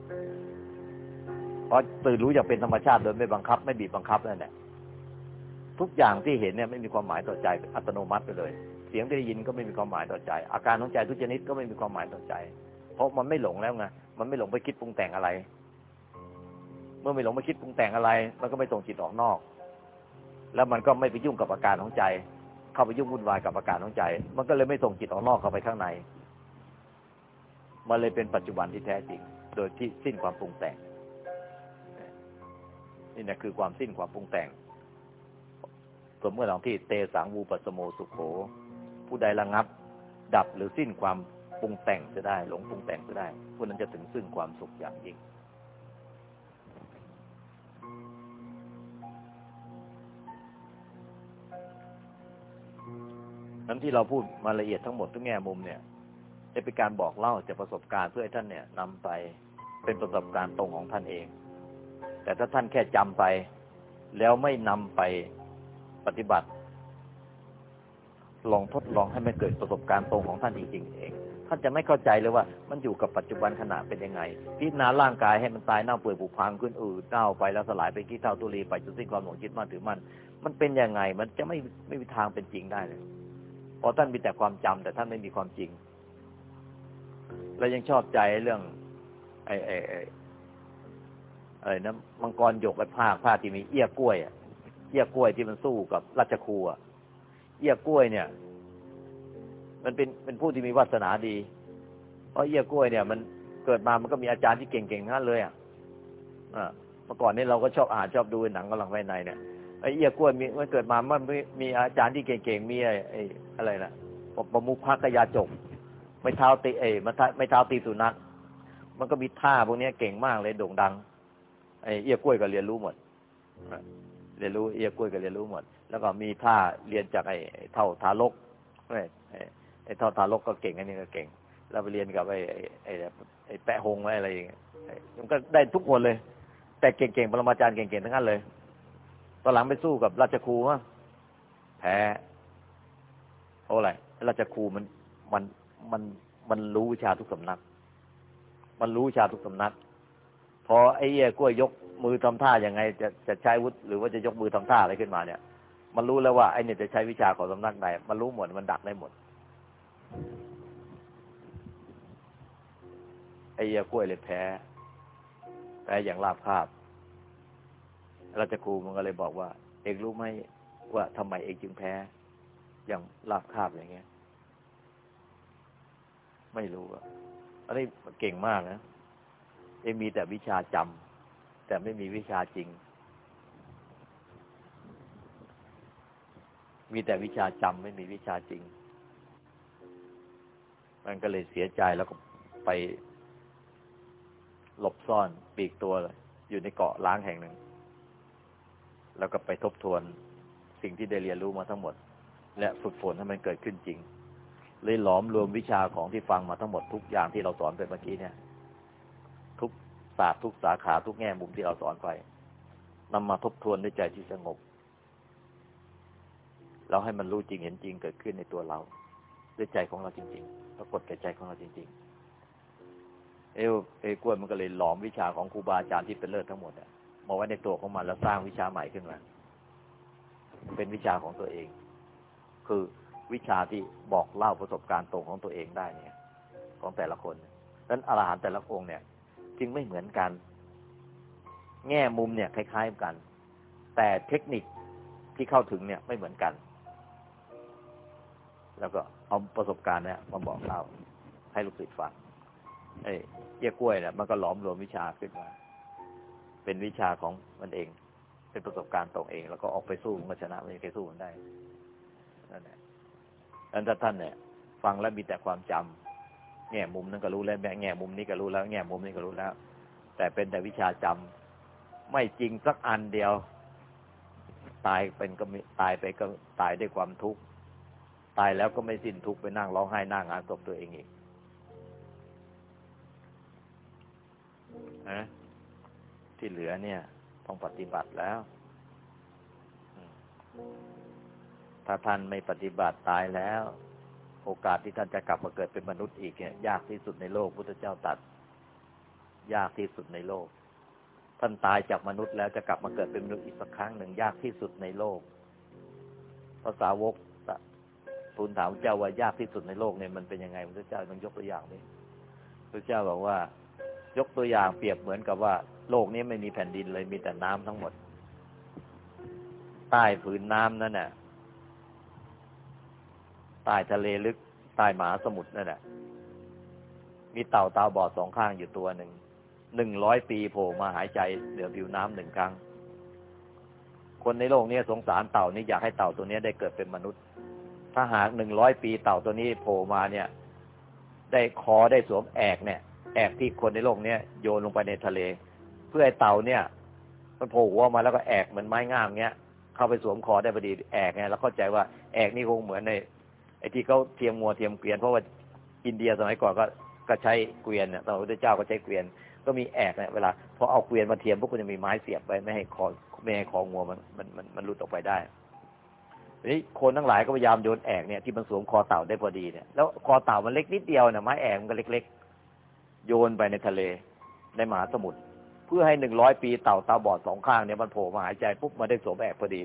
เพราะตื่นรู้อย่างเป็นธรรมชาติโดยไม่บังคับ ไม่บีบบังคับนั่นแหละทุกอย่างที่เห็นเนี่ยไม่มีความหมายต่อใจอัตโนมัติไปเลย เสียงที่ได้ยินก็ไม่มีความหมายต่อใจ อาการของใจทุกชนิดก็ไม่มีความหมายต่อใจ เพราะมันไม่หลงแล้วไงมันไม่หลงไปคิดปรุงแต่งอะไร เมื่อไม่หลงไปคิดปรุงแต่งอะไร มันก็ไม่ส่งจิตออกนอก แล้วมันก็ไม่ไปยุ่งกับอาการของใจ เข้าไปยุ่งวุ่นวายกับอาการของใจ มันก็เลยไม่ส่งจิตออกนอกเข้าไปข้างใน มันเลยเป็นปัจจุบันที่แท้จริง โดยที่สิ้นความปรุงแต่ง นี่นะคือความสิ้นความปรุงแต่ง สมเมื่อหลังที่เตสังวูปสโมสุขโข ผู้ใดระงับ ดับหรือสิ้นความปรุงแต่งจะได้ หลงปรุงแต่งจะได้ผู้นั้นจะถึงซึ่งความสุขอย่างยิ่งนั้นที่เราพูดมาละเอียดทั้งหมดทุกแง่มุมเนี่ย จะเป็นการบอกเล่าจากประสบการณ์เพื่อให้ท่านเนี่ยนำไปเป็นประสบการณ์ตรงของท่านเอง แต่ถ้าท่านแค่จำไป แล้วไม่นำไปปฏิบัติ ลองทดลองให้มันเกิดประสบการณ์ตรงของท่านจริงๆเองท่านจะไม่เข้าใจเลยว่า มันอยู่กับปัจจุบันขณะเป็นยังไง พิจารณาร่างกายให้มันตายเน่าเปื่อยผุพังขึ้นอืดเน่าไปแล้วสลายไปขี้เท่าตุลีไปจนสิ้นความหลงยึดมั่นถือมั่นมันเป็นยังไง มันจะไม่ไม่มีทางเป็นจริงได้เลยเพราะท่านมีแต่ความจำแต่ท่านไม่มีความจริง แล้วยังชอบใจเรื่องไอ้ไอ้ไอ้อะไรนะมังกรหยกไอ้ผ้าผ้าที่มีเอี้ยกล้วยอะเอี้ยกล้วยที่มันสู้กับราชครูอะเอี้ยกล้วยเนี่ย มันเป็นเป็นผู้ที่มีวาสนาดี เพราะเอี้ยกล้วยเนี่ย มันเกิดมามันก็มีอาจารย์ที่เก่งๆนั้นเลยอะอ่าเมื่อก่อนนี้เราก็ชอบอ่านชอบดูหนังกำลังภายในเนี่ยไอ้เอี้ยกล้วยมีมันเกิดมามันมีอาจารย์ที่เก่งๆมีไอ้ไอ้อะไรนะประมุขพักยาจก ไม่เท้าตีเอ้ไม่ไม่เท้าตีสุนัขมันก็มีท่าพวกนี้เก่งมากเลยโด่งดังไอ้เอี้ยกล้วยก็เรียนรู้หมดเรียนรู้เอี้ยกล้วยก็เรียนรู้หมด แล้วก็มีท่าเรียนจากไอ้เท่าทารกไอ้ไอ้เท่าทารกก็เก่งอันนี้ก็เก่ง แล้วไปเรียนกับไอ้ไอ้ไอ้แปะหงอะไรอย่างเงี้ยมันก็ได้ทุกคนเลย แต่เก่งๆปรมาจารย์เก่งๆทั้งนั้นเลยตอนหลังไปสู้กับราชครูว่าแพ้เพราะอะไรราชครูมันมัน มันมันรู้วิชาทุกสำนัก มันรู้วิชาทุกสำนัก พอไอ้เหี้ยกล้วยยกมือทำท่ายังไง จะจะใช้วุฒิหรือว่าจะยกมือทำท่าอะไรขึ้นมาเนี่ย มันรู้แล้วว่าไอ้เนี่ยจะใช้วิชาของสำนักไหนมันรู้หมดมันดักได้หมดไอ้เหี้ยกล้วยเลยแพ้แพ้อย่างราบคาบราชครูมันก็เลยบอกว่า เอกรู้ไหมว่าทำไมเอกจึงแพ้ อย่างราบคาบอย่างเงี้ย ไม่รู้อะอันนี้เก่งมากนะเองมีแต่วิชาจำแต่ไม่มีวิชาจริง มีแต่วิชาจำไม่มีวิชาจริง มันก็เลยเสียใจแล้วก็ไปหลบซ่อนปีกตัวเลยอยู่ในเกาะล้างแห่งหนึ่ง แล้วก็ไปทบทวนสิ่งที่ได้เรียนรู้มาทั้งหมด และฝึกฝนให้มันเกิดขึ้นจริง เลยหลอมรวมวิชาของที่ฟังมาทั้งหมดทุกอย่างที่เราสอนไปเมื่อกี้เนี่ย ทุกศาสตร์ทุกสาขาทุกแง่มุมที่เราสอนไปนำมาทบทวนด้วยใจที่สงบ เราให้มันรู้จริงเห็นจริงเกิดขึ้นในตัวเรา ด้วยใจของเราจริง ๆ ปรากฏแก่ใจของเราจริง ๆ เอวเอกวนมันก็เลยหลอมวิชาของครูบาอาจารย์ที่เป็นเลิศทั้งหมดมาไว้ในตัวของมันแล้วสร้างวิชาใหม่ขึ้นมาเป็นวิชาของตัวเอง คือ วิชาที่บอกเล่าประสบการณ์ตรงของตัวเองได้เนี่ย ของแต่ละคนนั้นอรหันต์แต่ละองค์เนี่ย จึงไม่เหมือนกัน แง่มุมเนี่ยคล้ายๆกัน แต่เทคนิคที่เข้าถึงเนี่ยไม่เหมือนกัน แล้วก็เอาประสบการณ์เนี่ยมาบอกเล่าให้ลูกศิษย์ฟังไอ้เยี่ยกล้วยเนี่ยมันก็หลอมรวมวิชาขึ้นมา เป็นวิชาของมันเอง เป็นประสบการณ์ตรงเอง แล้วก็ออกไปสู้มันชนะไม่เคยสู้มันได้นั่นแหละ ดังนั้นถ้าท่านเนี่ย ฟังแล้วมีแต่ความจำแง่มุมนั้นก็รู้แล้วแง่มุมนี้ก็รู้แล้ว แง่มุมนี้ก็รู้แล้ว แต่เป็นแต่วิชาจำไม่จริงสักอันเดียว ตายเป็นก็ตายไปก็ตายด้วยความทุกข์ตายแล้วก็ไม่สิ้นทุกข์ไปนั่งร้องไห้หน้างานศพตัวเองอีกนะที่เหลือเนี่ย ต้องปฏิบัติแล้ว ถ้าท่านไม่ปฏิบัติตายแล้ว โอกาสที่ท่านจะกลับมาเกิดเป็นมนุษย์อีกเนี่ยยากที่สุดในโลกพุทธเจ้าตัด ยากที่สุดในโลก ท่านตายจากมนุษย์แล้วจะกลับมาเกิดเป็นมนุษย์อีกสักครั้งหนึ่งยากที่สุดในโลกภาษาวกทูลถามเจ้าว่ายากที่สุดในโลกเนี่ยมันเป็นยังไงพระเจ้าต้องยกตัวอย่างนี้พระเจ้าบอกว่า ยกตัวอย่างเปรียบเหมือนกับว่า โลกนี้ไม่มีแผ่นดินเลยมีแต่น้ำทั้งหมด ใต้ผืนน้ำนั่นน่ะ ใต้ทะเลลึกใต้มหาสมุทรนั่นแหละมีเต่าตาบอดสองข้างอยู่ตัวหนึ่งหนึ่งร้อยปีโผล่มาหายใจเหนือผิวน้ำหนึ่งครั้ง คนในโลกนี้สงสารเต่านี้อยากให้เต่าตัวนี้ได้เกิดเป็นมนุษย์ ถ้าหากหนึ่งร้อยปีเต่าตัวนี้โผล่มาเนี่ย ได้คอได้สวมแอกเนี่ย แอกที่คนในโลกนี้โยนลงไปในทะเล เพื่อให้เต่าเนี่ย มันโผล่หัวมาแล้วก็แอกเหมือนไม้งามเงี้ยเข้าไปสวมคอได้พอดีแอกไงแล้วเข้าใจว่าแอกนี่คงเหมือนใน ไอ้ที่เขาเทียมงัวเทียมเกวียนเพราะว่าอินเดียสมัยก่อนก็ก็ใช้เกวียนเนี่ยตอนพระเจ้าก็ใช้เกวียน ก็มีแอกเนี่ยเวลาพอเอาเกวียนมาเทียมพวกคุณจะมีไม้เสียบไว้ไม่ให้คอไม่ให้คองัวมันมันมันมันหลุดออกไปได้ทีนี้คนทั้งหลายก็พยายามโยนแอกเนี่ยที่มันสวมคอเต่าได้พอดีเนี่ยแล้วคอเต่ามันเล็กนิดเดียวเนี่ยไม้แอกมันก็เล็ก ๆ โยนไปในทะเลในมหาสมุทรเพื่อให้หนึ่งร้อยปีเต่าตาบอดสองข้างเนี่ยมันโผล่มาหายใจปุ๊บมาได้สวมแอกพอดี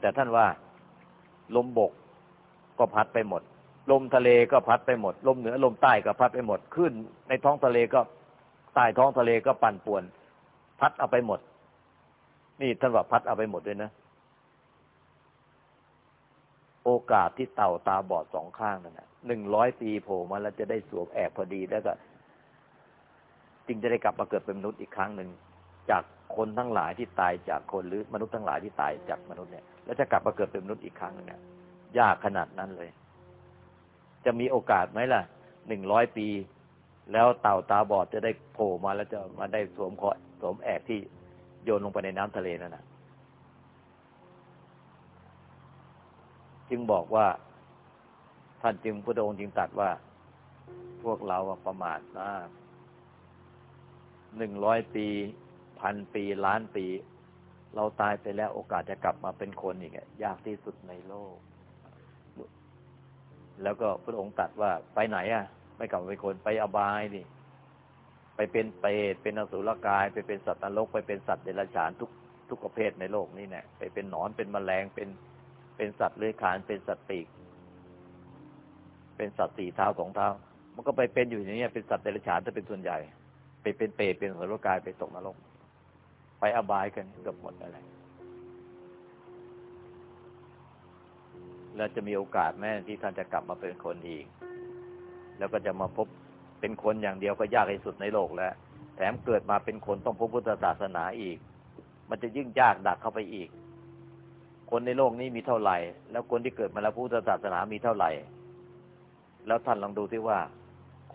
แต่ท่านว่าลมบก ก็พัดไปหมด ลมทะเลก็พัดไปหมด ลมเหนือลมใต้ก็พัดไปหมดขึ้น ในท้องทะเลก็ใต้ท้องทะเลก็ปั่นป่วน พัดเอาไปหมด นี่ท่านว่าพัดเอาไปหมดด้วยนะ โอกาสที่เต่าตาบอดสองข้างนั่นแหละหนึ่งร้อยปีโผล่มาแล้วจะได้สวมแอบพอดีแล้วก็จึงจะได้กลับมาเกิดเป็นมนุษย์อีกครั้งหนึ่งจากคนทั้งหลายที่ตายจากคนหรือมนุษย์ทั้งหลายที่ตายจากมนุษย์เนี่ย แล้วจะกลับมาเกิดเป็นมนุษย์อีกครั้งหนึ่งเนี่ย ยากขนาดนั้นเลย จะมีโอกาสไหมล่ะหนึ่งร้อยปี แล้วเต่าตาบอดจะได้โผล่มาแล้วจะมาได้สวมคอสวมแอกที่โยนลงไปในน้ำทะเลนั่นนะจึงบอกว่า ท่านจึงพระองค์จึงตัดว่า พวกเราประมาทมากหนึ่งร้อยปีพันปีล้านปี เราตายไปแล้วโอกาสจะกลับมาเป็นคนอีกยากที่สุดในโลก แล้วก็พระองค์ตัดว่าไปไหนอะ ไม่กลับมาเป็นคนไปอบายดิไปเป็นเปรตเป็นอสุรกาย ไปเป็นสัตว์นรกไปเป็นสัตว์เดรัจฉานทุกทุกประเภทในโลกนี้เนี่ยไปเป็นหนอนเป็นแมลงเป็นเป็นสัตว์เลื้อยคลานเป็นสัตว์ปีก เป็นสัตว์สี่เท้าสองเท้า มันก็ไปเป็นอยู่อย่างนี้เป็นสัตว์เดรัจฉานจะเป็นส่วนใหญ่ ไปเป็นเปรตเป็นอสุรกายไปตกนรก ไปอบายกันเกือบหมดอะไร แล้วจะมีโอกาสแม่ที่ท่านจะกลับมาเป็นคนอีก แล้วก็จะมาพบเป็นคนอย่างเดียวก็ยากที่สุดในโลกแล้ว แถมเกิดมาเป็นคนต้องพบพุทธศาสนาอีก มันจะยิ่งยากดักเข้าไปอีก คนในโลกนี้มีเท่าไหร่ แล้วคนที่เกิดมาแล้วพุทธศาสนามีเท่าไหร่ แล้วท่านลองดูที่ว่า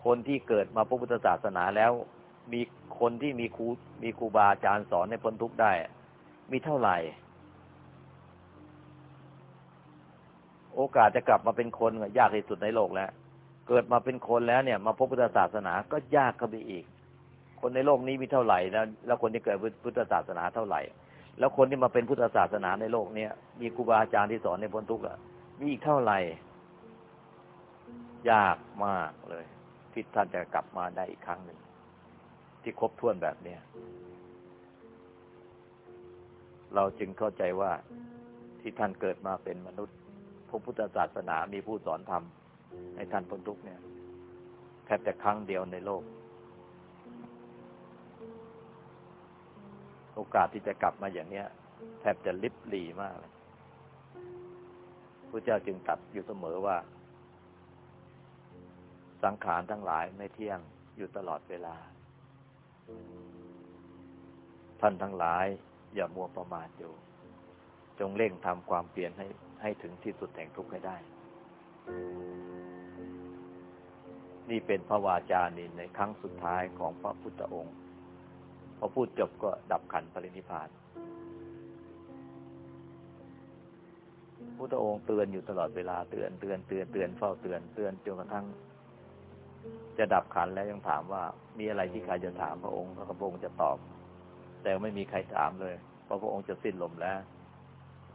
คนที่เกิดมาพบพุทธศาสนาแล้ว มีคนที่มีครูมีครูบาอาจารย์สอนในพ้นทุกข์ได้ มีเท่าไหร่ โอกาสจะกลับมาเป็นคนยากที่สุดในโลกแล้ว เกิดมาเป็นคนแล้วเนี่ย มาพบพุทธศาสนาก็ยากเข้าไปอีก คนในโลกนี้มีเท่าไหร่แล้วแล้วคนที่เกิดพุทธศาสนาเท่าไหร่ แล้วคนที่มาเป็นพุทธศาสนาในโลกเนี้ยมีครูบาอาจารย์ที่สอนในพ้นทุกข์อะมีอีกเท่าไหร่ ยากมากเลยที่ท่านจะกลับมาได้อีกครั้งหนึ่งที่ครบถ้วนแบบเนี้ยเราจึงเข้าใจว่าที่ท่านเกิดมาเป็นมนุษย์ พระพุทธศาสนามีผู้สอนธรรมให้ท่านพ้นทุกเนี่ยแทบแต่ครั้งเดียวในโลก โอกาสที่จะกลับมาอย่างเนี้ย แทบจะลิบหลีมากเลยพระเจ้าจึงตัดอยู่เสมอว่า สังขารทั้งหลายไม่เที่ยงอยู่ตลอดเวลา ท่านทั้งหลายอย่ามัวประมาทอยู่ จงเร่งทำความเปลี่ยนให้ให้ถึงที่สุดแห่งทุกข์ให้ได้ นี่เป็นพระวาจานินในครั้งสุดท้ายของพระพุทธองค์ พอพูดจบก็ดับขันปรินิพพานพุทธองค์เตือนอยู่ตลอดเวลาเตือนเตือนเตือนเตือนเฝ้าเตือนเตือนจนกระทั่งจะดับขันแล้วยังถามว่ามีอะไรที่ใครจะถามพระองค์พระองค์จะตอบ แต่ไม่มีใครถามเลย เพราะพระองค์จะสิ้นลมแล้ว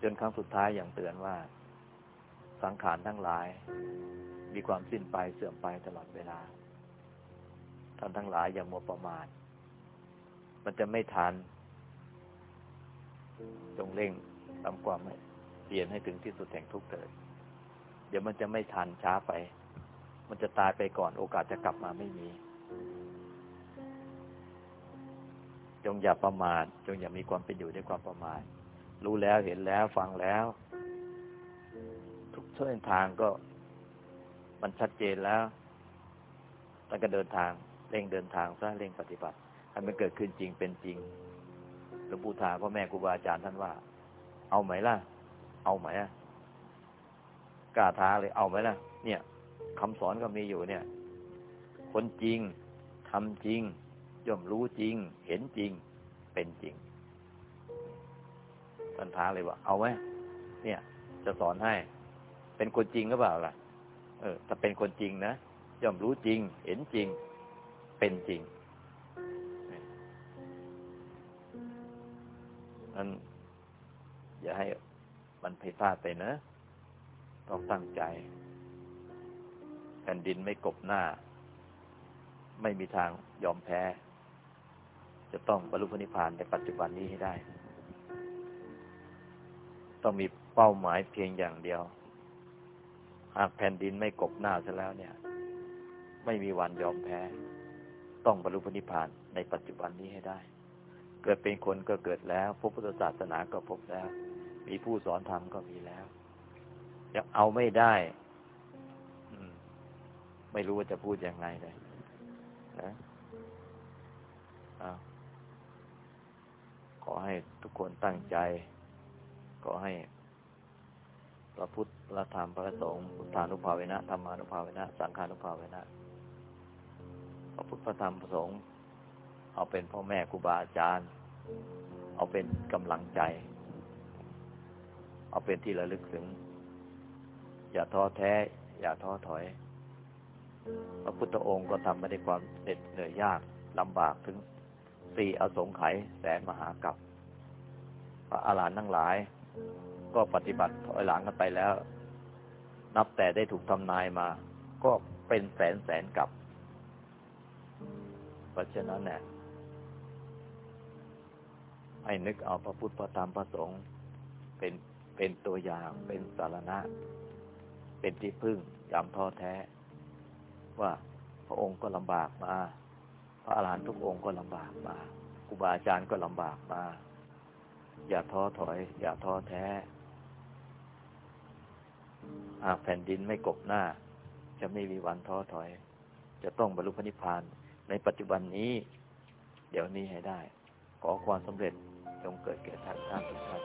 จนครั้งสุดท้ายอย่างเตือนว่า สังขารทั้งหลาย มีความสิ้นไปเสื่อมไปตลอดเวลา ท่านทั้งหลายอย่ามัวประมาทมันจะไม่ทันจงเร่งทำความเปลี่ยนให้ถึงที่สุดแห่งทุกข์เถิด เดี๋ยวมันจะไม่ทันช้าไป มันจะตายไปก่อนโอกาสจะกลับมาไม่มี จงอย่าประมาทจงอย่ามีความเป็นอยู่ด้วยความประมาท รู้แล้วเห็นแล้ว ฟังแล้ว ทุกเส้นทางก็ มันชัดเจนแล้วตั้งก็เดินทางเร่งเดินทางซะเร่งปฏิบัติให้มันเกิดขึ้นจริงเป็นจริงหลวงปู่ทาพ่อแม่ครูบาอาจารย์ท่านว่า เอาไหมล่ะ เอาไหมอะกล้าท้าเลยเอาไหมล่ะ เนี่ยคำสอนก็มีอยู่เนี่ย คนจริงทำจริงย่อมรู้จริง เห็นจริง เป็นจริง ท่านท้าเลยว่า เอาไหมเนี่ย จะสอนให้ เป็นคนจริงหรือเปล่าล่ะ เออ ถ้าเป็นคนจริงนะย่อมรู้จริง เห็นจริง เป็นจริงนั้นอย่าให้มันผิดพลาดไปนะ ต้องตั้งใจแผ่นดินไม่กบหน้า ไม่มีทางยอมแพ้ จะต้องบรรลุพระนิพพานในปัจจุบันนี้ให้ได้ ต้องมีเป้าหมายเพียงอย่างเดียว หากแผ่นดินไม่กบหน้าซะแล้วเนี่ย ไม่มีวันยอมแพ้ ต้องบรรลุพระนิพพานในปัจจุบันนี้ให้ได้ เกิดเป็นคนก็เกิดแล้ว พบพุทธศาสนาก็พบแล้ว มีผู้สอนธรรมก็มีแล้วยังเอาไม่ได้ไม่รู้ว่าจะพูดยังไงเลยนะขอให้ทุกคนตั้งใจ ขอให้พระพุทธพระธรรมพระสงฆ์พุทธานุภาเวนะธรรมานุภาเวนะสังฆานุภาเวนะพระพุทธพระธรรมพระสงฆ์เอาเป็นพ่อแม่ครูบาอาจารย์ เอาเป็นกำลังใจ เอาเป็นที่ระลึกถึง อย่าท้อแท้ อย่าท้อถอย พระพุทธองค์ก็ทำไม่ได้ความเด็ดเหนื่อยยากลำบากถึงสี่อสงไขยแสนมหากับพระอาหารหันต์ทั้งหลาย ก็ปฏิบัติถอยหลังกันไปแล้ว นับแต่ได้ถูกทำนายมา ก็เป็นแสนแสนกับ เพราะฉะนั้นเนี่ยให้นึกเอาพระพุทธพระธรรมพระสงฆ์เป็นเป็นตัวอย่างเป็นสารณะ เป็นที่พึ่งยามท้อแท้ ว่าพระองค์ก็ลำบากมา พระอาหารหันต์ทุกองค์ก็ลำบากมาครูบาอาจารย์ก็ลำบากมา อย่าท้อถอย อย่าท้อแท้ หากแผ่นดินไม่กบหน้า จะไม่มีวันท้อถอย จะต้องบรรลุพระนิพพานในปัจจุบันนี้ เดี๋ยวนี้ให้ได้ ขอความสำเร็จจงเกิดแก่ท่านทุกท่าน